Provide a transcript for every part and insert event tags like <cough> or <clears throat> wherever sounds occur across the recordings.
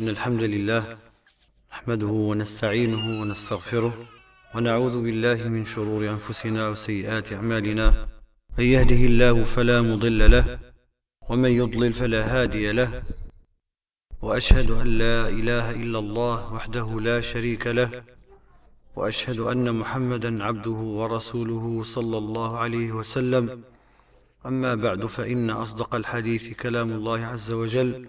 إن الحمد لله نحمده ونستعينه ونستغفره ونعوذ بالله من شرور أنفسنا وسيئات أعمالنا. من يهده الله فلا مضل له ومن يضلل فلا هادي له. وأشهد أن لا إله إلا الله وحده لا شريك له وأشهد أن محمدا عبده ورسوله صلى الله عليه وسلم. أما بعد فإن أصدق الحديث كلام الله عز وجل.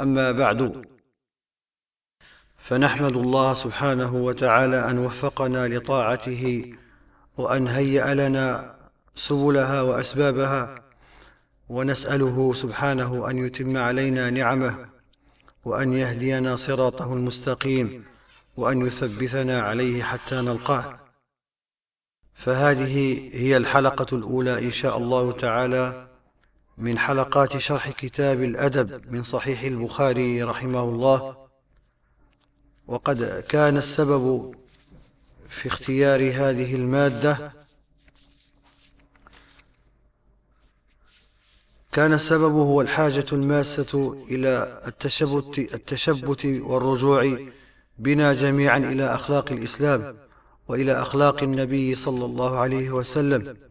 أما بعد فنحمد الله سبحانه وتعالى أن وفقنا لطاعته وأن هيأ لنا سبلها وأسبابها ونسأله سبحانه أن يتم علينا نعمه وأن يهدينا صراطه المستقيم وأن يثبتنا عليه حتى نلقاه. فهذه هي الحلقة الأولى إن شاء الله تعالى. من حلقات شرح كتاب الأدب من صحيح البخاري رحمه الله. وقد كان السبب في اختيار هذه المادة. كان السبب هو الحاجة الماسة إلى التشبت, التشبت والرجوع بنا جميعا إلى أخلاق الإسلام وإلى أخلاق النبي صلى الله عليه وسلم.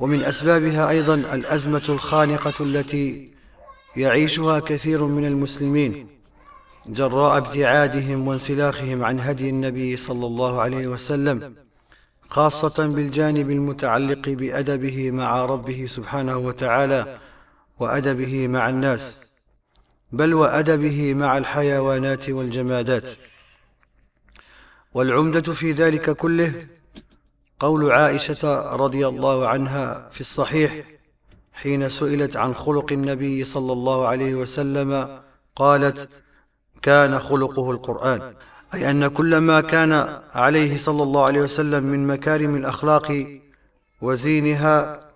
ومن أسبابها أيضا الأزمة الخانقة التي يعيشها كثير من المسلمين جراء ابتعادهم وانسلاخهم عن هدي النبي صلى الله عليه وسلم خاصة بالجانب المتعلق بأدبه مع ربه سبحانه وتعالى وأدبه مع الناس بل وأدبه مع الحيوانات والجمادات. والعمدة في ذلك كله قول عائشة رضي الله عنها في الصحيح حين سئلت عن خلق النبي صلى الله عليه وسلم قالت كان خلقه القرآن. أي أن كل ما كان عليه صلى الله عليه وسلم من مكارم الأخلاق وزينها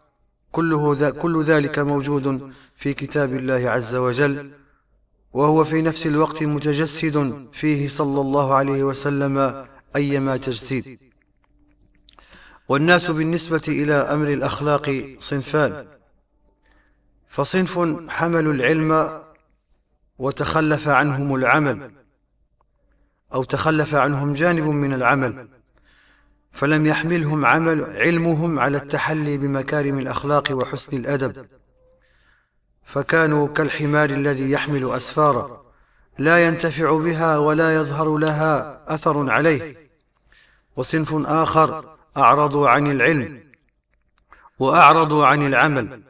كله ذا كل ذلك موجود في كتاب الله عز وجل وهو في نفس الوقت متجسد فيه صلى الله عليه وسلم أيما تجسيد. والناس بالنسبة إلى أمر الأخلاق صنفان. فصنف حملوا العلم وتخلف عنهم العمل أو تخلف عنهم جانب من العمل فلم يحملهم عمل علمهم على التحلي بمكارم الأخلاق وحسن الأدب. فكانوا كالحمار الذي يحمل أسفارا لا ينتفع بها ولا يظهر لها أثر عليه. وصنف آخر أعرضوا عن العلم وأعرضوا عن العمل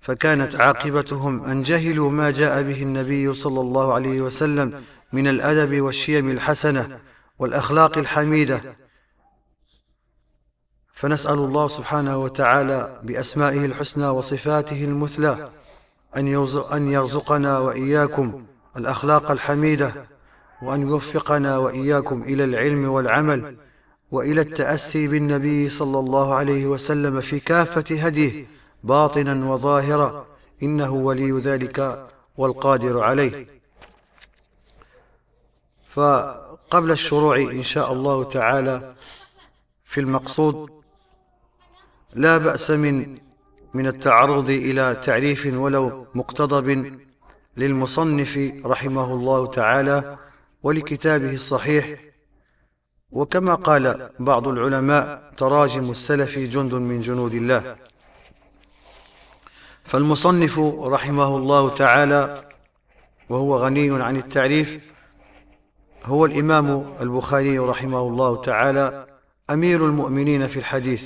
فكانت عاقبتهم أن جهلوا ما جاء به النبي صلى الله عليه وسلم من الأدب والشيم الحسنة والأخلاق الحميدة. فنسأل الله سبحانه وتعالى بأسمائه الحسنى وصفاته المثلى أن يرزقنا وإياكم الأخلاق الحميدة وأن يوفقنا وإياكم إلى العلم والعمل. وإلى التأسي بالنبي صلى الله عليه وسلم في كافة هديه باطنا وظاهرا إنه ولي ذلك والقادر عليه. فقبل الشروع إن شاء الله تعالى في المقصود لا بأس من من التعرض إلى تعريف ولو مقتضب للمصنف رحمه الله تعالى ولكتابه الصحيح وكما قال بعض العلماء تراجم السلف جند من جنود الله. فالمصنف رحمه الله تعالى وهو غني عن التعريف هو الإمام البخاري رحمه الله تعالى أمير المؤمنين في الحديث.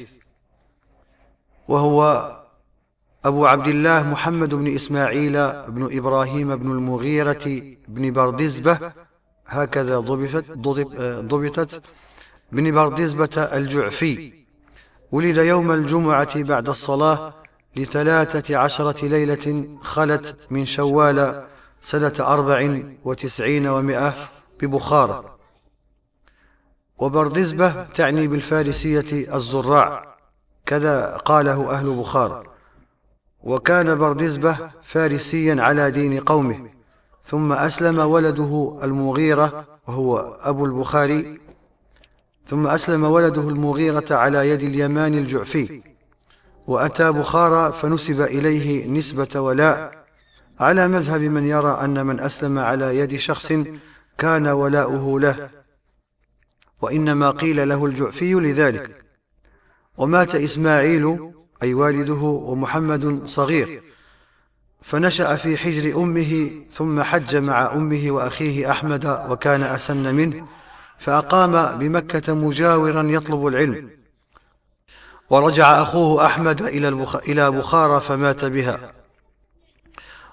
وهو أبو عبد الله محمد بن إسماعيل بن إبراهيم بن المغيرة بن بردزبة هكذا ضبطت, ضبطت بن بردزبة الجعفي. ولد يوم الجمعة بعد الصلاة لثلاثة عشرة ليلة خلت من شوال سنة أربع وتسعين ومائة ببخارى وبردزبة تعني بالفارسية الزراع. كذا قاله أهل بخارى وكان بردزبة فارسيا على دين قومه. ثم أسلم ولده المغيرة وهو أبو البخاري. ثم أسلم ولده المغيرة على يد اليمان الجعفي. وأتى بخارى فنسب إليه نسبة ولاء. على مذهب من يرى أن من أسلم على يد شخص كان ولاؤه له. وإنما قيل له الجعفي لذلك. ومات إسماعيل أي والده ومحمد صغير. فنشأ في حجر أمه ثم حج مع أمه وأخيه أحمد وكان أسن منه فأقام بمكة مجاورا يطلب العلم. ورجع أخوه أحمد إلى بخارى فمات بها.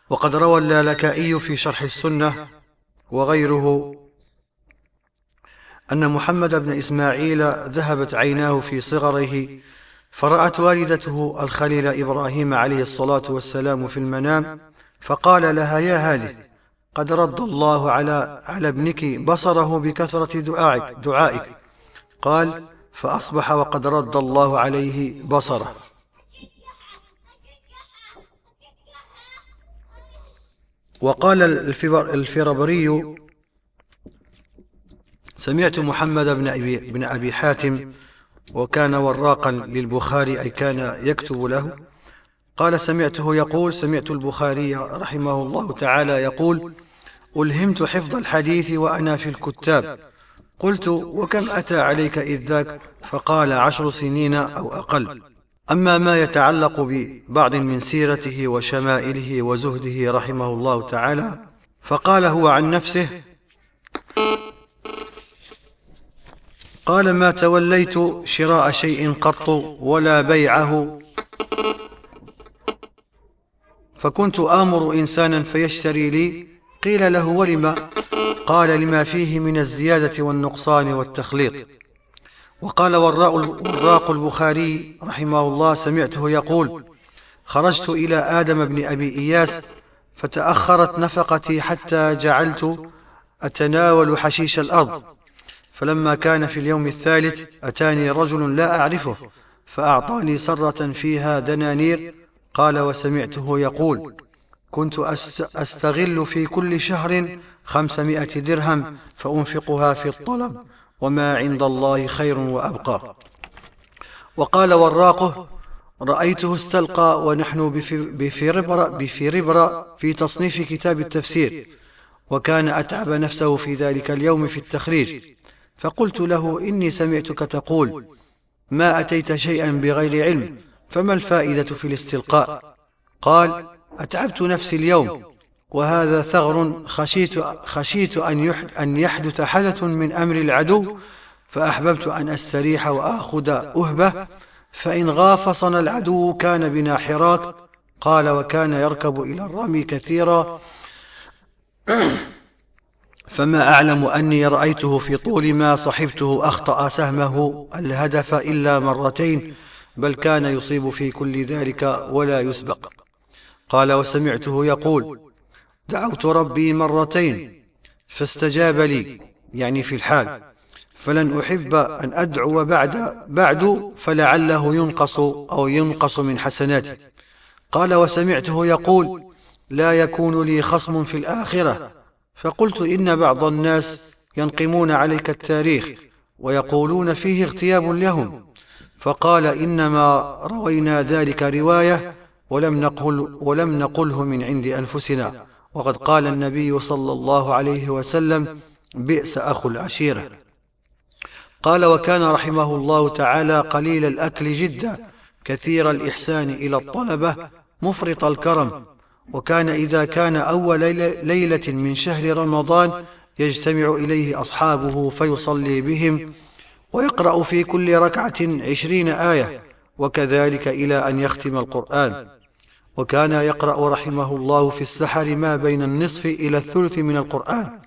وقد روى اللالكائي في شرح السنة وغيره أن محمد بن إسماعيل ذهبت عيناه في صغره فرأت والدته الخليل إبراهيم عليه الصلاة والسلام في المنام فقال لها يا هذه قد رد الله على على ابنك بصره بكثرة دعائك, دعائك. قال فأصبح وقد رد الله عليه بصره. وقال الفربري سمعت محمد بن أبي, بن أبي حاتم وكان وراقا للبخاري أي كان يكتب له. قال سمعته يقول سمعت البخاري رحمه الله تعالى يقول ألهمت حفظ الحديث وأنا في الكتاب. قلت وكم أتى عليك إذ ذاك؟ فقال عشر سنين أو أقل. أما ما يتعلق ببعض من سيرته وشمائله وزهده رحمه الله تعالى فقال هو عن نفسه قال ما توليت شراء شيء قط ولا بيعه. فكنت آمر إنسانا فيشتري لي. قيل له ولم؟ قال لما فيه من الزيادة والنقصان والتخليط. وقال وراق البخاري رحمه الله سمعته يقول خرجت إلى آدم بن أبي إياس فتأخرت نفقتي حتى جعلت أتناول حشيش الأرض. فلما كان في اليوم الثالث أتاني رجل لا أعرفه فأعطاني سرة فيها دنانير قال وسمعته يقول كنت أستغل في كل شهر خمسمائة درهم فأنفقها في الطلب وما عند الله خير وأبقى. وقال وراقه رأيته استلقى ونحن بفربرة, بفربرة في تصنيف كتاب التفسير وكان أتعب نفسه في ذلك اليوم في التخريج. فقلت له إني سمعتك تقول ما أتيت شيئا بغير علم فما الفائدة في الاستلقاء? قال أتعبت نفسي اليوم وهذا ثغر خشيت, خشيت أن يحدث حدث من أمر العدو فأحببت أن أستريح وآخذ أهبة فإن غافصنا العدو كان بنا حراك. قال وكان يركب إلى الرمي كثيرا. فما أعلم أني رأيته في طول ما صحبته أخطأ سهمه الهدف إلا مرتين بل كان يصيب في كل ذلك ولا يسبق. قال وسمعته يقول دعوت ربي مرتين فاستجاب لي يعني في الحال فلن أحب أن أدعو بعد بعد فلعله ينقص أو ينقص من حسناتي. قال وسمعته يقول لا يكون لي خصم في الآخرة فقلت إن بعض الناس ينقمون عليك التاريخ ويقولون فيه اغتياب لهم. فقال إنما روينا ذلك رواية ولم, نقل ولم نقله من عند أنفسنا. وقد قال النبي صلى الله عليه وسلم بئس أخو العشيرة. قال وكان رحمه الله تعالى قليل الأكل جدا كثير الإحسان إلى الطلبة مفرط الكرم وكان إذا كان أول ليلة من شهر رمضان يجتمع إليه أصحابه فيصلي بهم ويقرأ في كل ركعة عشرين آية وكذلك إلى أن يختم القرآن. وكان يقرأ رحمه الله في السحر ما بين النصف إلى الثلث من القرآن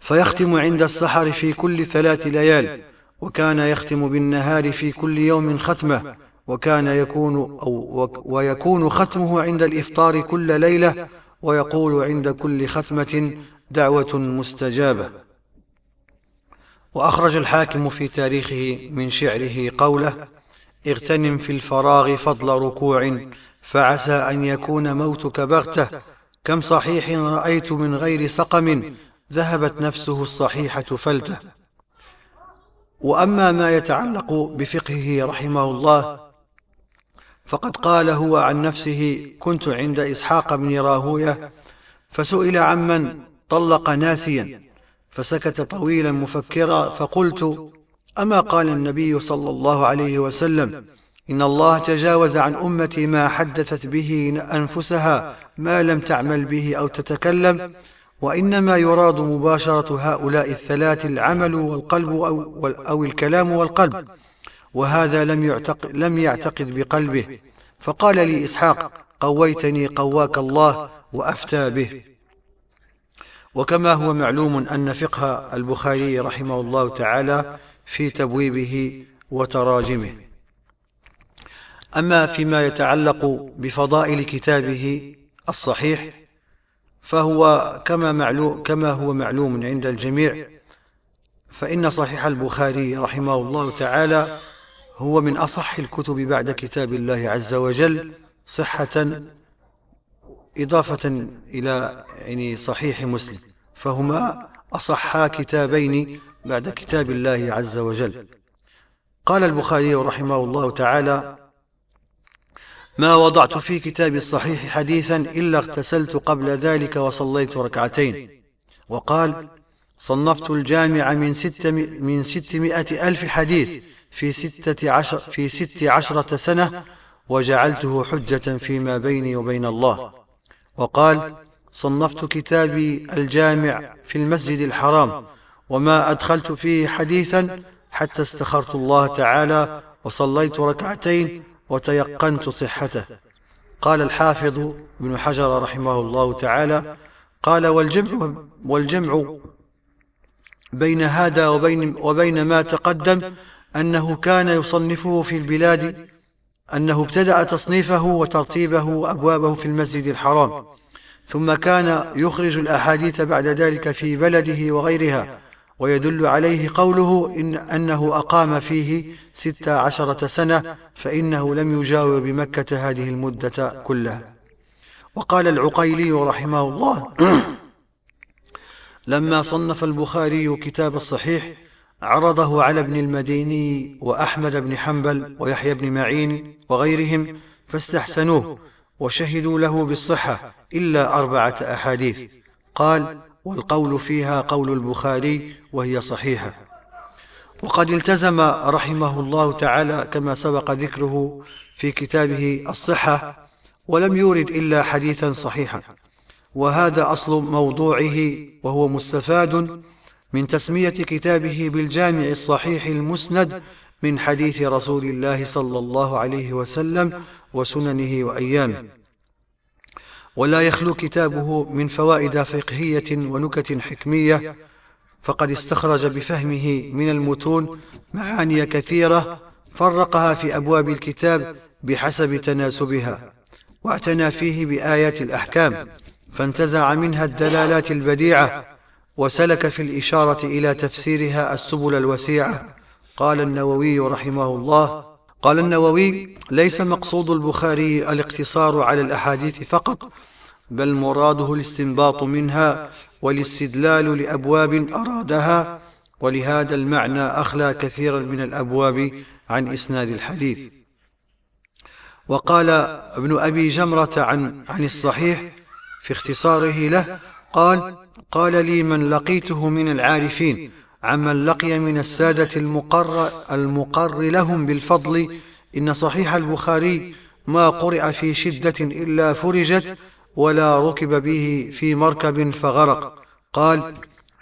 فيختم عند السحر في كل ثلاث ليال وكان يختم بالنهار في كل يوم ختمة وكان يكون أو ويكون ختمه عند الإفطار كل ليلة ويقول عند كل ختمة دعوة مستجابة. وأخرج الحاكم في تاريخه من شعره قوله اغتنم في الفراغ فضل ركوع فعسى أن يكون موتك بغتة. كم صحيح رأيت من غير سقم ذهبت نفسه الصحيحة فلتة. وأما ما يتعلق بفقهه رحمه الله فقد قال هو عن نفسه كنت عند إسحاق بن راهوية فسئل عمن طلق ناسيا فسكت طويلا مفكرا فقلت أما قال النبي صلى الله عليه وسلم إن الله تجاوز عن أمتي ما حدثت به أنفسها ما لم تعمل به أو تتكلم وإنما يراد مباشرة هؤلاء الثلاث العمل والقلب أو, الكلام والقلب. وهذا لم يعتقد, لم يعتقد بقلبه. فقال لي إسحاق قويتني قواك الله وأفتى به. وكما هو معلوم أن فقه البخاري رحمه الله تعالى في تبويبه وتراجمه. أما فيما يتعلق بفضائل كتابه الصحيح فهو كما, معلوم كما هو معلوم عند الجميع فإن صحيح البخاري رحمه الله تعالى هو من أصح الكتب بعد كتاب الله عز وجل صحة إضافة إلى يعني صحيح مسلم. فهما أصحا كتابين بعد كتاب الله عز وجل. قال البخاري رحمه الله تعالى ما وضعت في كتاب الصحيح حديثا إلا اغتسلت قبل ذلك وصليت ركعتين وقال صنفت الجامع من, ست من ستمائة ألف حديث في ستة عشر في ست عشرة سنة وجعلته حجة فيما بيني وبين الله. وقال صنفت كتابي الجامع في المسجد الحرام وما أدخلت فيه حديثا حتى استخرت الله تعالى وصليت ركعتين وتيقنت صحته. قال الحافظ ابن حجر رحمه الله تعالى قال والجمع, والجمع بين هذا وبين, وبين ما تقدم أنه كان يصنفه في البلاد أنه ابتدأ تصنيفه وترتيبه وأبوابه في المسجد الحرام ثم كان يخرج الأحاديث بعد ذلك في بلده وغيرها ويدل عليه قوله إن أنه أقام فيه ست عشرة سنة فإنه لم يجاور بمكة هذه المدة كلها. وقال العقيلي رحمه الله <clears throat> لما صنف البخاري كتاب الصحيح عرضه على ابن المديني وأحمد بن حنبل ويحيى بن معين وغيرهم فاستحسنوه وشهدوا له بالصحة إلا أربعة أحاديث. قال والقول فيها قول البخاري وهي صحيحة. وقد التزم رحمه الله تعالى كما سبق ذكره في كتابه الصحة ولم يورد إلا حديثا صحيحا. وهذا أصل موضوعه وهو مستفاد من تسمية كتابه بالجامع الصحيح المسند من حديث رسول الله صلى الله عليه وسلم وسننه وأيامه. ولا يخلو كتابه من فوائد فقهية ونكت حكمية فقد استخرج بفهمه من المتون معاني كثيرة فرقها في أبواب الكتاب بحسب تناسبها واعتنى فيه بآيات الأحكام فانتزع منها الدلالات البديعة وسلك في الإشارة إلى تفسيرها السبل الوسيعة. قال النووي رحمه الله قال النووي ليس مقصود البخاري الاقتصار على الأحاديث فقط بل مراده الاستنباط منها والاستدلال لأبواب أرادها ولهذا المعنى أخلى كثيرا من الأبواب عن إسناد الحديث. وقال ابن أبي جمرة عن, عن الصحيح في اختصاره له قال قال لي من لقيته من العارفين عمن لقي من السادة المقر, المقر لهم بالفضل إن صحيح البخاري ما قرئ في شدة إلا فرجت ولا ركب به في مركب فغرق. قال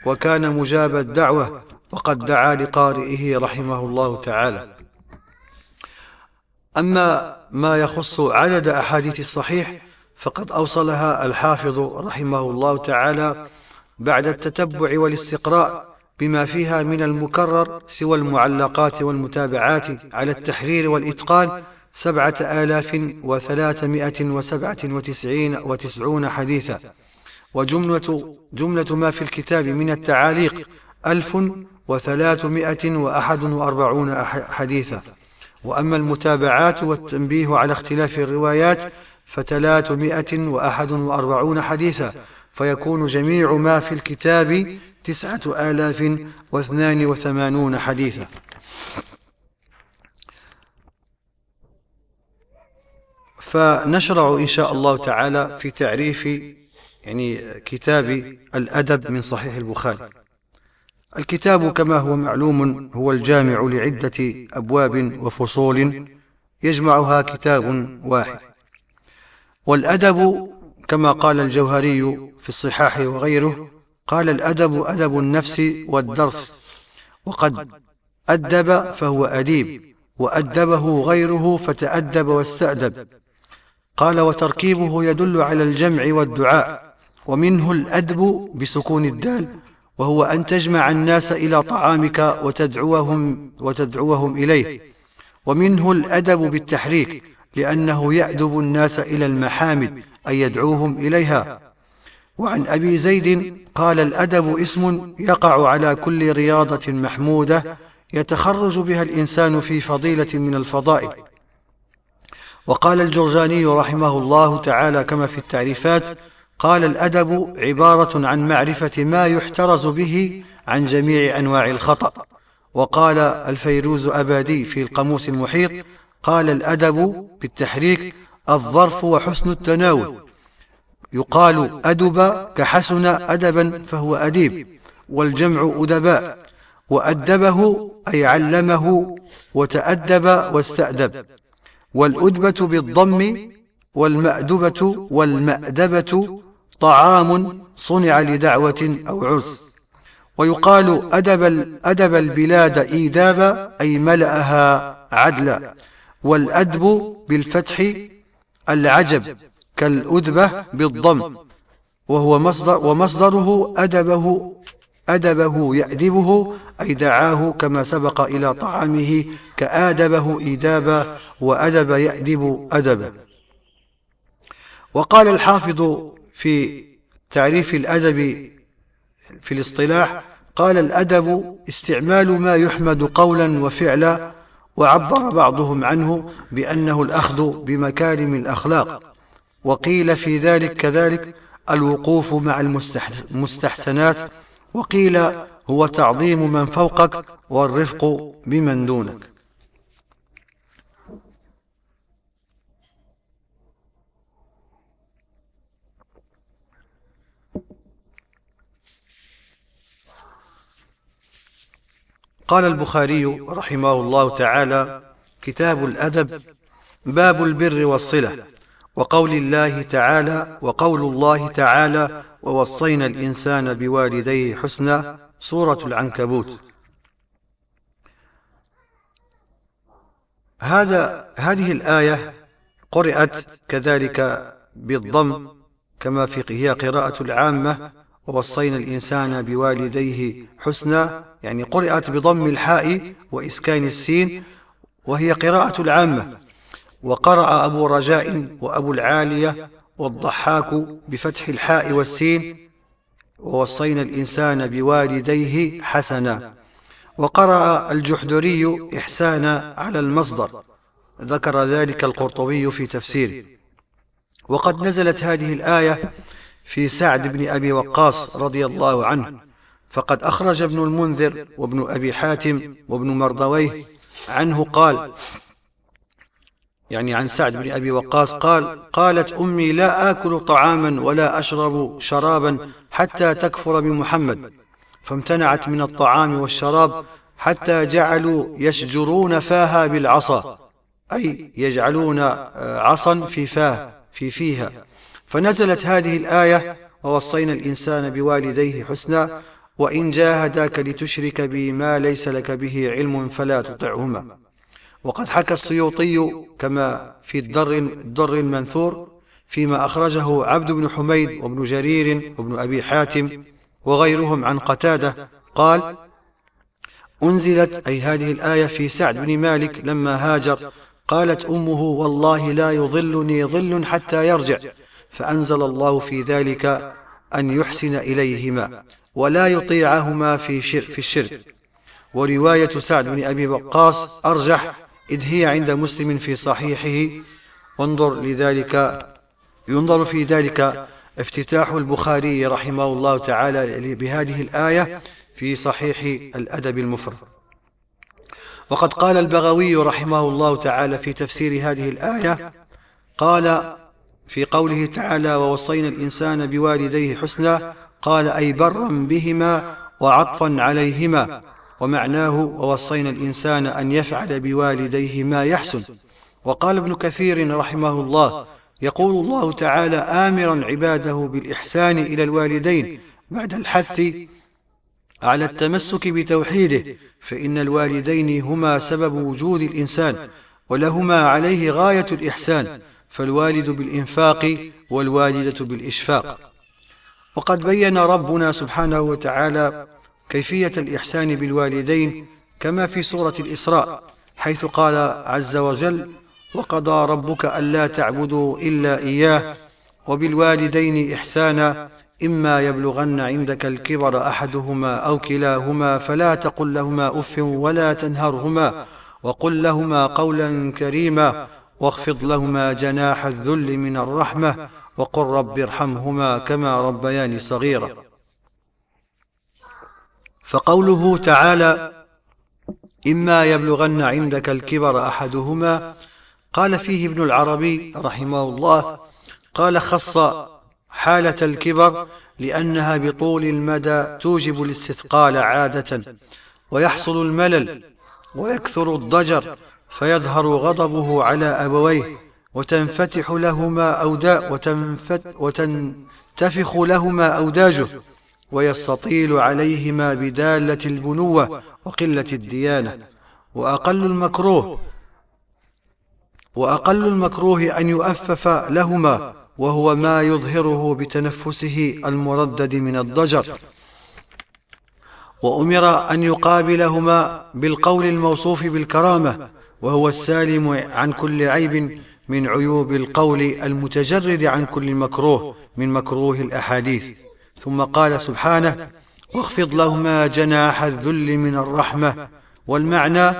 وكان مجاب الدعوة وقد دعا لقارئه رحمه الله تعالى. أما ما يخص عدد أحاديث الصحيح فقد أوصلها الحافظ رحمه الله تعالى بعد التتبع والاستقراء بما فيها من المكرر سوى المعلقات والمتابعات على التحرير والإتقان سبعة آلاف وثلاثمائة وسبعة وتسعين وتسعون حديثا. وجملة جملة ما في الكتاب من التعاليق ألف وثلاثمائة وأحد وأربعون حديثا. وأما المتابعات والتنبيه على اختلاف الروايات فتلاتمائة وأحد وأربعون حديثا. فيكون جميع ما في الكتاب تسعة آلاف واثنان وثمانون حديثا. فنشرع إن شاء الله تعالى في تعريف يعني كتاب الأدب من صحيح البخاري. الكتاب كما هو معلوم هو الجامع لعدة أبواب وفصول يجمعها كتاب واحد. والأدب كما قال الجوهري في الصحاح وغيره قال الأدب أدب النفس والدرس وقد أدب فهو أديب وأدبه غيره فتأدب واستأدب. قال وتركيبه يدل على الجمع والدعاء ومنه الأدب بسكون الدال وهو أن تجمع الناس إلى طعامك وتدعوهم, وتدعوهم إليه. ومنه الأدب بالتحريك لأنه يأدب الناس إلى المحامد أي يدعوهم إليها. وعن أبي زيد قال الأدب اسم يقع على كل رياضة محمودة يتخرج بها الإنسان في فضيلة من الفضائل. وقال الجرجاني رحمه الله تعالى كما في التعريفات قال الأدب عبارة عن معرفة ما يحترز به عن جميع أنواع الخطأ. وقال الفيروز أبادي في القاموس المحيط قال الأدب بالتحريك الظرف وحسن التناول. يقال أدب كحسن أدبا فهو أديب والجمع أدباء. وأدبه أي علمه وتأدب واستأدب. والأدبة بالضم والمأدبة والمأدبة طعام صنع لدعوة أو عرس. ويقال أدب, أدب البلاد إيدابا أي ملأها عدلا. والأدب بالفتح العجب كالأدبة بالضم وهو مصدر ومصدره أدبه أدبه يأدبه أي دعاه كما سبق إلى طعامه كآدبه إيدابا وأدب يأدب أدبا وقال الحافظ في تعريف الأدب في الاصطلاح قال الأدب استعمال ما يحمد قولا وفعلا وعبر بعضهم عنه بأنه الأخذ بمكارم الأخلاق وقيل في ذلك كذلك الوقوف مع المستحسنات وقيل هو تعظيم من فوقك والرفق بمن دونك. قال البخاري رحمه الله تعالى كتاب الأدب باب البر والصلة وقول الله تعالى وقول الله تعالى ووصينا الإنسان بوالديه حسنا سورة العنكبوت. هذا هذه الآية قرأت كذلك بالضم كما في هي قراءة العامة ووصينا الإنسان بوالديه حسنا يعني قرأت بضم الحاء وإسكان السين وهي قراءة العامة. وقرأ أبو رجاء وأبو العالية والضحاك بفتح الحاء والسين ووصينا الإنسان بوالديه حسنا. وقرأ الجحدري إحسانا على المصدر ذكر ذلك القرطبي في تفسيره وقد نزلت هذه الآية في سعد بن أبي وقاص رضي الله عنه فقد أخرج ابن المنذر وابن أبي حاتم وابن مردويه عنه قال يعني عن سعد بن أبي وقاص قال قالت أمي لا آكل طعاما ولا أشرب شرابا حتى تكفر بمحمد فامتنعت من الطعام والشراب حتى جعلوا يشجرون فاها بالعصا أي يجعلون عصا في فاه في فيها. فنزلت هذه الآية ووصينا الإنسان بوالديه حسنا وإن جاهداك لتشرك بي ما ليس لك به علم فلا تطعهما. وقد حكى السيوطي كما في الدر, الدر المنثور فيما أخرجه عبد بن حميد وابن جرير وابن أبي حاتم وغيرهم عن قتادة قال أنزلت أي هذه الآية في سعد بن مالك لما هاجر قالت أمه والله لا يظلني ظل حتى يرجع. فأنزل الله في ذلك أن يحسن إليهما ولا يطيعهما في, في الشرك. ورواية سعد بن أبي وقاص أرجح إذ هي عند مسلم في صحيحه. وانظر لذلك ينظر في ذلك افتتاح البخاري رحمه الله تعالى بهذه الآية في صحيح الأدب المفرد. وقد قال البغوي رحمه الله تعالى في تفسير هذه الآية قال في قوله تعالى ووصينا الإنسان بوالديه حسنا قال أي برا بهما وعطفا عليهما ومعناه ووصينا الإنسان أن يفعل بوالديه ما يحسن وقال ابن كثير رحمه الله يقول الله تعالى آمرا عباده بالإحسان إلى الوالدين بعد الحث على التمسك بتوحيده فإن الوالدين هما سبب وجود الإنسان ولهما عليه غاية الإحسان فالوالد بالإنفاق والوالدة بالإشفاق. وقد بين ربنا سبحانه وتعالى كيفية الإحسان بالوالدين كما في سورة الإسراء حيث قال عز وجل وقضى ربك ألا تعبدوا إلا إياه وبالوالدين إحسانا إما يبلغن عندك الكبر أحدهما أو كلاهما فلا تقل لهما أف ولا تنهرهما وقل لهما قولا كريما واخفض لهما جناح الذل من الرحمة وقل رب ارحمهما كما ربياني صغيرا. فقوله تعالى إما يبلغن عندك الكبر أحدهما. قال فيه ابن العربي رحمه الله قال خص حالة الكبر لأنها بطول المدى توجب الاستثقال عادة ويحصل الملل ويكثر الضجر فيظهر غضبه على أبويه وتنفتح لهما أودا وتنتفخ لهما أوداجه ويستطيل عليهما بدالة البنوة وقلة الديانة. وأقل المكروه وأقل المكروه أن يؤفف لهما وهو ما يظهره بتنفسه المردد من الضجر. وأمر أن يقابلهما بالقول الموصوف بالكرامة وهو السالم عن كل عيب من عيوب القول المتجرد عن كل مكروه من مكروه الأحاديث. ثم قال سبحانه واخفض لهما جناح الذل من الرحمة والمعنى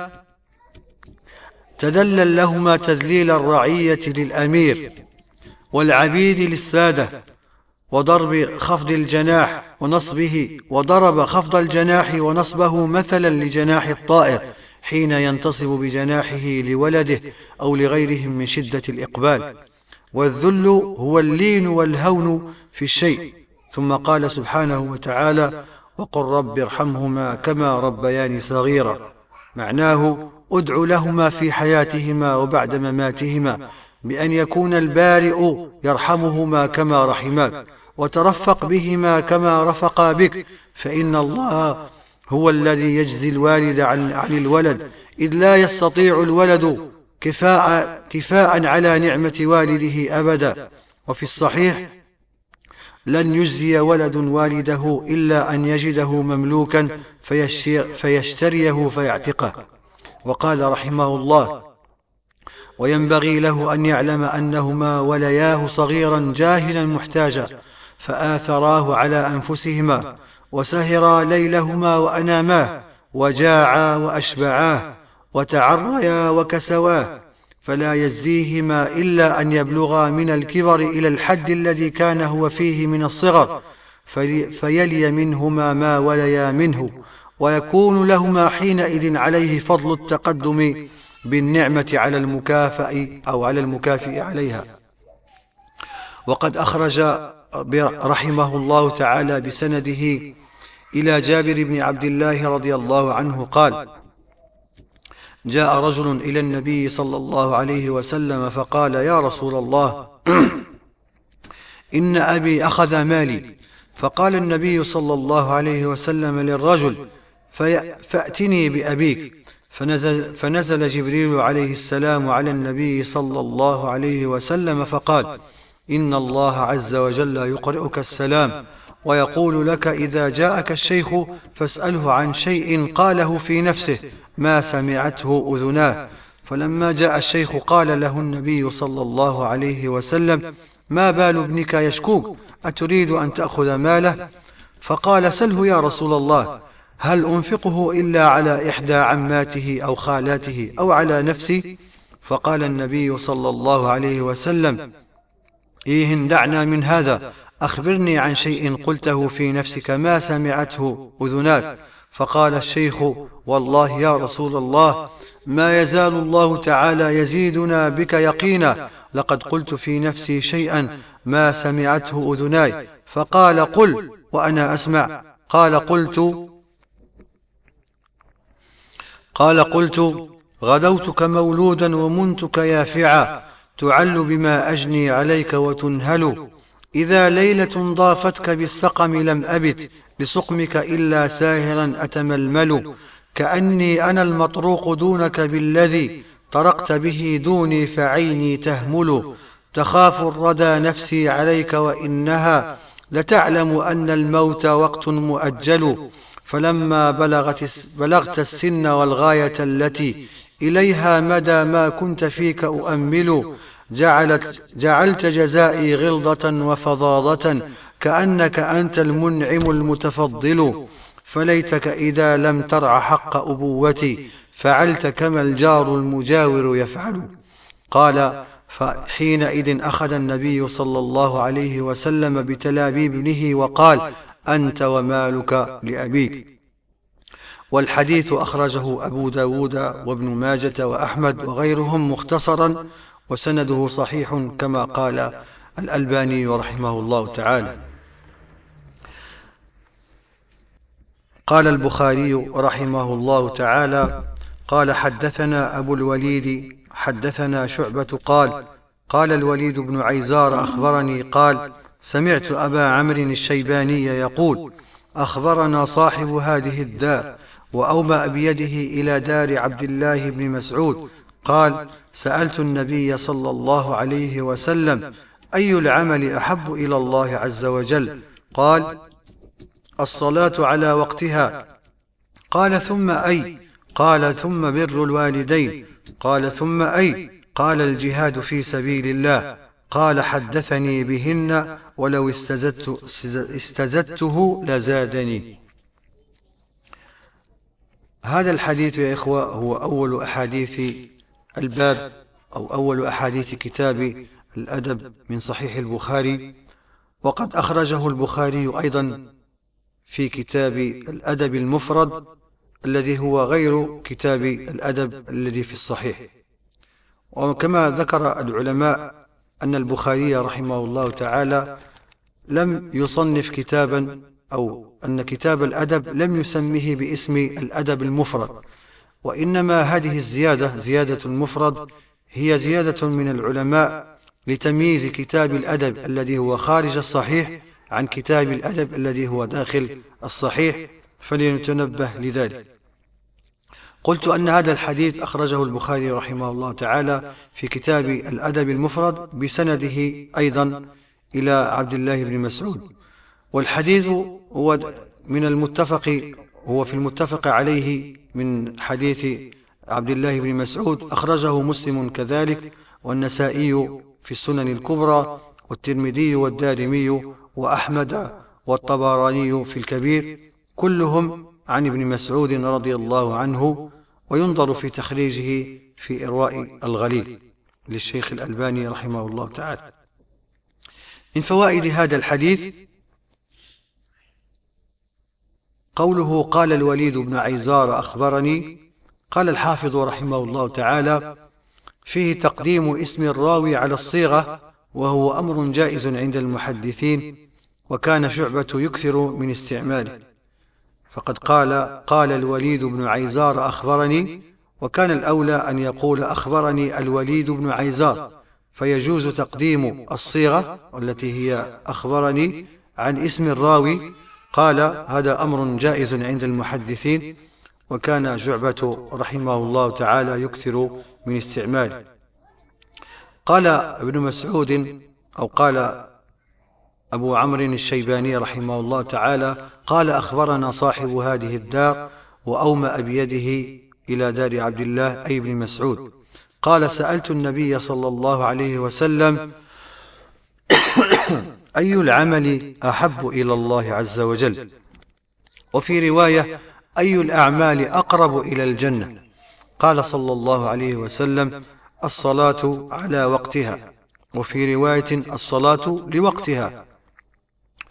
تذلل لهما تذليل الرعية للأمير والعبيد للسادة وضرب خفض الجناح ونصبه وضرب خفض الجناح ونصبه مثلا لجناح الطائر. حين ينتصب بجناحه لولده أو لغيرهم من شدة الإقبال. والذل هو اللين والهون في الشيء. ثم قال سبحانه وتعالى وقل رب ارحمهما كما ربياني صغيرا. معناه ادع لهما في حياتهما وبعد مماتهما بأن يكون البارئ يرحمهما كما رحماك وترفق بهما كما رفقا بك فإن الله هو الذي يجزي الوالد عن, عن الولد إذ لا يستطيع الولد كفاء, كفاء على نعمة والده أبدا. وفي الصحيح لن يجزي ولد والده إلا أن يجده مملوكا فيشتريه فيعتقه. وقال رحمه الله وينبغي له أن يعلم أنهما ولياه صغيرا جاهلا محتاجا فآثراه على أنفسهما وسهرا ليلهما وأناماه وجاعا وأشبعاه وتعريا وكسواه فلا يزيهما إلا أن يبلغا من الكبر إلى الحد الذي كان هو فيه من الصغر فيلي منهما ما وليا منه ويكون لهما حينئذ عليه فضل التقدم بالنعمة على المكافأ أو على المكافئ عليها. وقد أخرج رحمه الله تعالى بسنده إلى جابر بن عبد الله رضي الله عنه قال جاء رجل إلى النبي صلى الله عليه وسلم فقال يا رسول الله إن أبي أخذ مالي. فقال النبي صلى الله عليه وسلم للرجل فأتني بأبيك. فنزل, فنزل جبريل عليه السلام على النبي صلى الله عليه وسلم فقال إن الله عز وجل يقرئك السلام. ويقول لك إذا جاءك الشيخ فاسأله عن شيء قاله في نفسه ما سمعته أذناه. فلما جاء الشيخ قال له النبي صلى الله عليه وسلم ما بال ابنك يشكوك؟ أتريد أن تأخذ ماله؟ فقال سله يا رسول الله هل أنفقه إلا على إحدى عماته أو خالاته أو على نفسي؟ فقال النبي صلى الله عليه وسلم إيه دعنا من هذا؟ أخبرني عن شيء قلته في نفسك ما سمعته أذناك؟ فقال الشيخ والله يا رسول الله ما يزال الله تعالى يزيدنا بك يقينا. لقد قلت في نفسي شيئا ما سمعته أذناي. فقال قل وأنا أسمع. قال قلت قال قلت غدوتك مولودا ومنتك يافعا تعل بما أجني عليك وتنهل. إذا ليلة ضافتك بالسقم لم أبت لسقمك إلا ساهرا أتململ كأني أنا المطروق دونك بالذي طرقت به دوني فعيني تهمل. تخاف الردى نفسي عليك وإنها لتعلم أن الموت وقت مؤجل. فلما بلغت بلغت السن والغاية التي إليها مدى ما كنت فيك أؤمل جعلت جعلت جزائي غلظة وفظاظة كأنك أنت المنعم المتفضل. فليتك إذا لم ترع حق أبوتي فعلت كما الجار المجاور يفعل. قال فحينئذ أخذ النبي صلى الله عليه وسلم بتلابيب ابنه وقال أنت ومالك لأبيك. والحديث أخرجه أبو داود وابن ماجة وأحمد وغيرهم مختصرا. وسنده صحيح كما قال الألباني رحمه الله تعالى. قال البخاري رحمه الله تعالى قال حدثنا أبو الوليد حدثنا شعبة قال قال الوليد بن عيزار أخبرني قال سمعت أبا عمرو الشيباني يقول أخبرنا صاحب هذه الدار وأومأ بيده إلى دار عبد الله بن مسعود قال سألت النبي صلى الله عليه وسلم أي العمل أحب إلى الله عز وجل؟ قال الصلاة على وقتها. قال ثم أي؟ قال ثم بر الوالدين. قال ثم أي؟ قال الجهاد في سبيل الله. قال حدثني بهن ولو استزدت استزدته لزادني. هذا الحديث يا إخوة هو أول أحاديث الباب أو أول أحاديث كتاب الأدب من صحيح البخاري وقد أخرجه البخاري أيضا في كتاب الأدب المفرد الذي هو غير كتاب الأدب الذي في الصحيح. وكما ذكر العلماء أن البخاري رحمه الله تعالى لم يصنف كتابا أو أن كتاب الأدب لم يسميه باسم الأدب المفرد. وإنما هذه الزيادة زيادة المفرد هي زيادة من العلماء لتمييز كتاب الأدب الذي هو خارج الصحيح عن كتاب الأدب الذي هو داخل الصحيح فلنتنبه لذلك. قلت أن هذا الحديث أخرجه البخاري رحمه الله تعالى في كتاب الأدب المفرد بسنده أيضا إلى عبد الله بن مسعود. والحديث هو من المتفق هو في المتفق عليه من حديث عبد الله بن مسعود أخرجه مسلم كذلك والنسائي في السنن الكبرى والترمذي والدارمي وأحمد والطبراني في الكبير كلهم عن ابن مسعود رضي الله عنه وينظر في تخريجه في إرواء الغليل للشيخ الألباني رحمه الله تعالى. من فوائد هذا الحديث قوله قال الوليد بن عيزار أخبرني قال الحافظ رحمه الله تعالى فيه تقديم اسم الراوي على الصيغة وهو أمر جائز عند المحدثين وكان شعبة يكثر من استعماله. فقد قال قال الوليد بن عيزار أخبرني وكان الأولى أن يقول أخبرني الوليد بن عيزار. فيجوز تقديم الصيغة التي هي أخبرني عن اسم الراوي قال هذا أمر جائز عند المحدثين وكان جعبة رحمه الله تعالى يكثر من استعماله قال ابن مسعود أو قال أبو عمرو الشيباني رحمه الله تعالى قال أخبرنا صاحب هذه الدار وأومأ بيده إلى دار عبد الله أي بن مسعود قال سألت النبي صلى الله عليه وسلم أي العمل أحب إلى الله عز وجل. وفي رواية أي الأعمال أقرب إلى الجنة. قال صلى الله عليه وسلم الصلاة على وقتها. وفي رواية الصلاة لوقتها.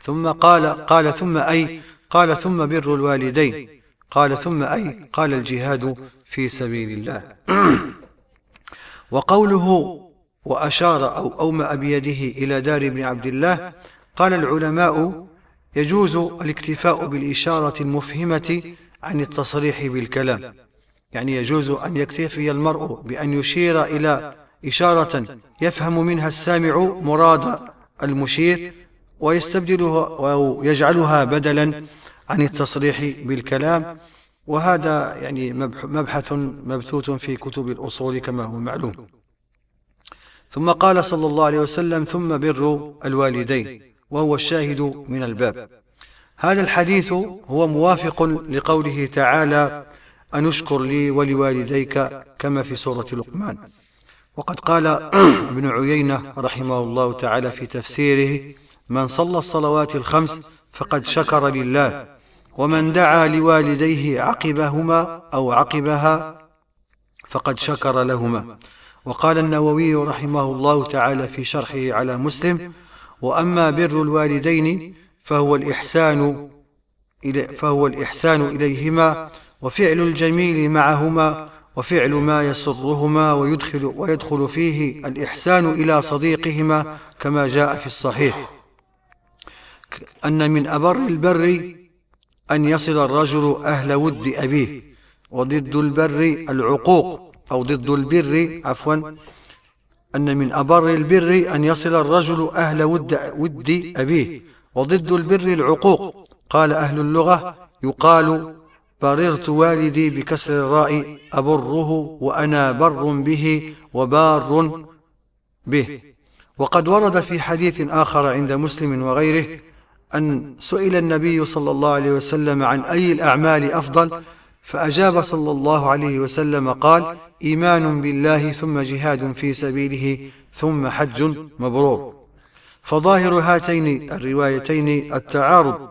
ثم قال قال ثم أي قال ثم بر الوالدين. قال ثم أي قال الجهاد في سبيل الله. <clears throat> وقوله وأشار أو أومأ بيده إلى دار ابن عبد الله قال العلماء يجوز الاكتفاء بالإشارة المفهمة عن التصريح بالكلام. يعني يجوز أن يكتفي المرء بأن يشير إلى إشارة يفهم منها السامع مراد المشير ويستبدلها أو يجعلها بدلا عن التصريح بالكلام. وهذا يعني مبحث مبثوث في كتب الأصول كما هو معلوم. ثم قال صلى الله عليه وسلم ثم بر الوالدين. وهو الشاهد من الباب. هذا الحديث هو موافق لقوله تعالى أن اشكر لي ولوالديك كما في سورة لقمان. وقد قال <clears throat> ابن عيينة رحمه الله تعالى في تفسيره من صلى الصلوات الخمس فقد شكر لله ومن دعا لوالديه عقبهما أو عقبها فقد شكر لهما. وقال النووي رحمه الله تعالى في شرحه على مسلم وأما بر الوالدين فهو الإحسان فهو الإحسان إليهما وفعل الجميل معهما وفعل ما يسرهما ويدخل, ويدخل فيه الإحسان إلى صديقهما كما جاء في الصحيح. أن من أبر البر أن يصل الرجل أهل ود أبيه وضد البر العقوق. أو ضد البر عفوا أن من أبر البر أن يصل الرجل أهل ود, ود أبيه وضد البر العقوق. قال أهل اللغة يقال بررت والدي بكسر الراء أبره وأنا بر به وبار به. وقد ورد في حديث آخر عند مسلم وغيره أن سئل النبي صلى الله عليه وسلم عن أي الأعمال أفضل فأجاب صلى الله عليه وسلم قال إيمان بالله ثم جهاد في سبيله ثم حج مبرور. فظاهر هاتين الروايتين التعارض.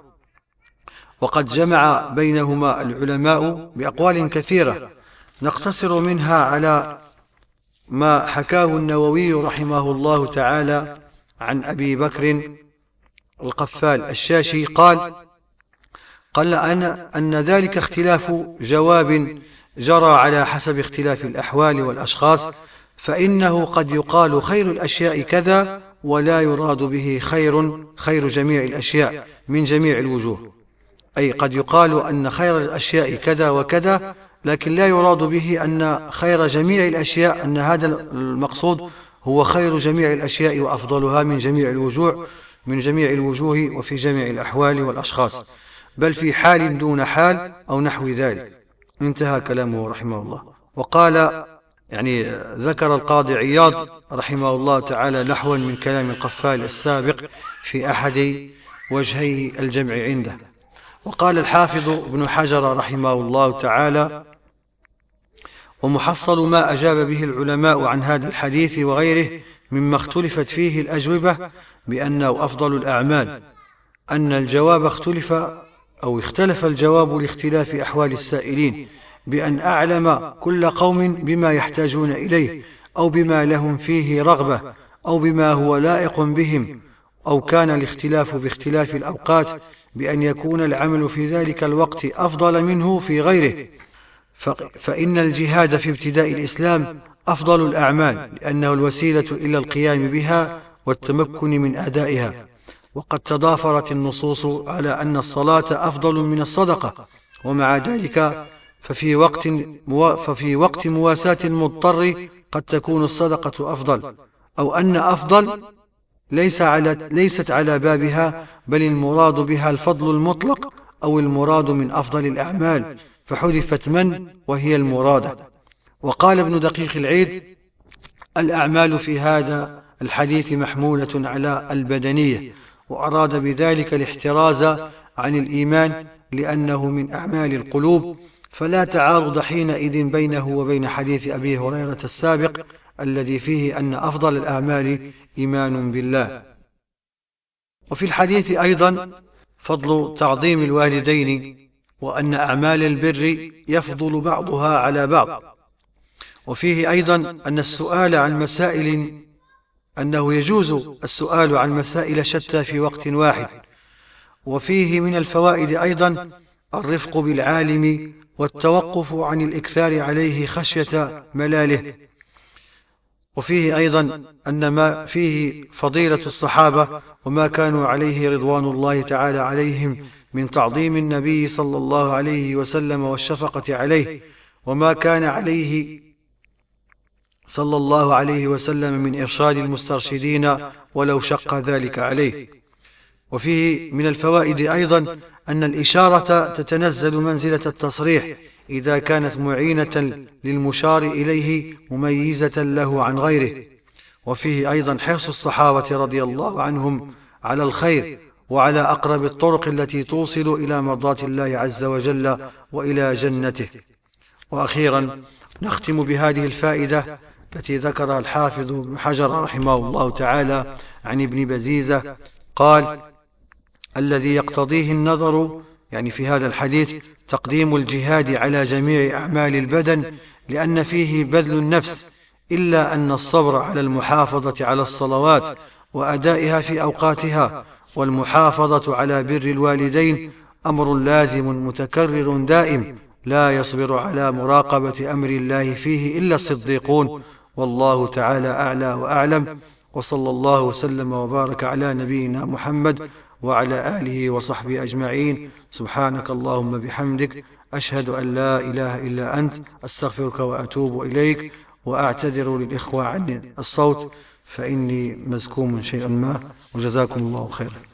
وقد جمع بينهما العلماء بأقوال كثيرة. نقتصر منها على ما حكاه النووي رحمه الله تعالى عن أبي بكر القفال الشاشي قال قال أن, أن ذلك اختلاف جواب جرى على حسب اختلاف الأحوال والأشخاص فإنه قد يقال خير الأشياء كذا ولا يراد به خير خير جميع الأشياء من جميع الوجوه. أي قد يقال أن خير الأشياء كذا وكذا لكن لا يراد به أن خير جميع الأشياء أن هذا المقصود هو خير جميع الأشياء وأفضلها من جميع الوجوه من جميع الوجوه وفي جميع الأحوال والأشخاص. بل في حال دون حال أو نحو ذلك. انتهى كلامه رحمه الله. وقال يعني ذكر القاضي عياض رحمه الله تعالى نحوا من كلام القفال السابق في أحد وجهي الجمع عنده. وقال الحافظ ابن حجر رحمه الله تعالى ومحصل ما أجاب به العلماء عن هذا الحديث وغيره مما اختلفت فيه الأجوبة بأنه أفضل الأعمال أن الجواب اختلف أو اختلف الجواب لاختلاف أحوال السائلين بأن أعلم كل قوم بما يحتاجون إليه أو بما لهم فيه رغبة أو بما هو لائق بهم أو كان الاختلاف باختلاف الأوقات بأن يكون العمل في ذلك الوقت أفضل منه في غيره. فإن الجهاد في ابتداء الإسلام أفضل الأعمال لأنه الوسيلة إلى القيام بها والتمكن من أدائها. وقد تضافرت النصوص على أن الصلاة أفضل من الصدقة ومع ذلك ففي وقت, مو... ففي وقت مواساة المضطر قد تكون الصدقة أفضل أو أن أفضل ليس على ليست على بابها بل المراد بها الفضل المطلق أو المراد من أفضل الأعمال فحذفت من وهي المرادة. وقال ابن دقيق العيد الأعمال في هذا الحديث محمولة على البدنية وأراد بذلك الاحتراز عن الإيمان لأنه من أعمال القلوب فلا تعارض حينئذ بينه وبين حديث أبي هريرة السابق الذي فيه أن أفضل الأعمال إيمان بالله. وفي الحديث أيضا فضل تعظيم الوالدين وأن أعمال البر يفضل بعضها على بعض. وفيه أيضا أن السؤال عن مسائل أنه يجوز السؤال عن مسائل شتى في وقت واحد وفيه من الفوائد أيضا الرفق بالعالم والتوقف عن الإكثار عليه خشية ملاله وفيه أيضا أن ما فيه فضيلة الصحابة وما كانوا عليه رضوان الله تعالى عليهم من تعظيم النبي صلى الله عليه وسلم والشفقة عليه وما كان عليه صلى الله عليه وسلم من إرشاد المسترشدين ولو شق ذلك عليه. وفيه من الفوائد أيضا أن الإشارة تتنزل منزلة التصريح إذا كانت معينة للمشار إليه مميزة له عن غيره. وفيه أيضا حرص الصحابة رضي الله عنهم على الخير وعلى أقرب الطرق التي توصل إلى مرضاة الله عز وجل وإلى جنته. وأخيرا نختم بهذه الفائدة التي ذكرها الحافظ ابن حجر رحمه الله تعالى عن ابن بزيزة قال الذي يقتضيه النظر يعني في هذا الحديث تقديم الجهاد على جميع أعمال البدن لأن فيه بذل النفس إلا أن الصبر على المحافظة على الصلوات وأدائها في أوقاتها والمحافظة على بر الوالدين أمر لازم متكرر دائم لا يصبر على مراقبة أمر الله فيه إلا الصديقون. والله تعالى أعلى وأعلم وصلى الله وسلم وبارك على نبينا محمد وعلى آله وصحبه أجمعين. سبحانك اللهم بحمدك أشهد أن لا إله إلا أنت أستغفرك وأتوب إليك وأعتذر للإخوة عن الصوت فإني مزكوم شيئا ما وجزاكم الله خيرا.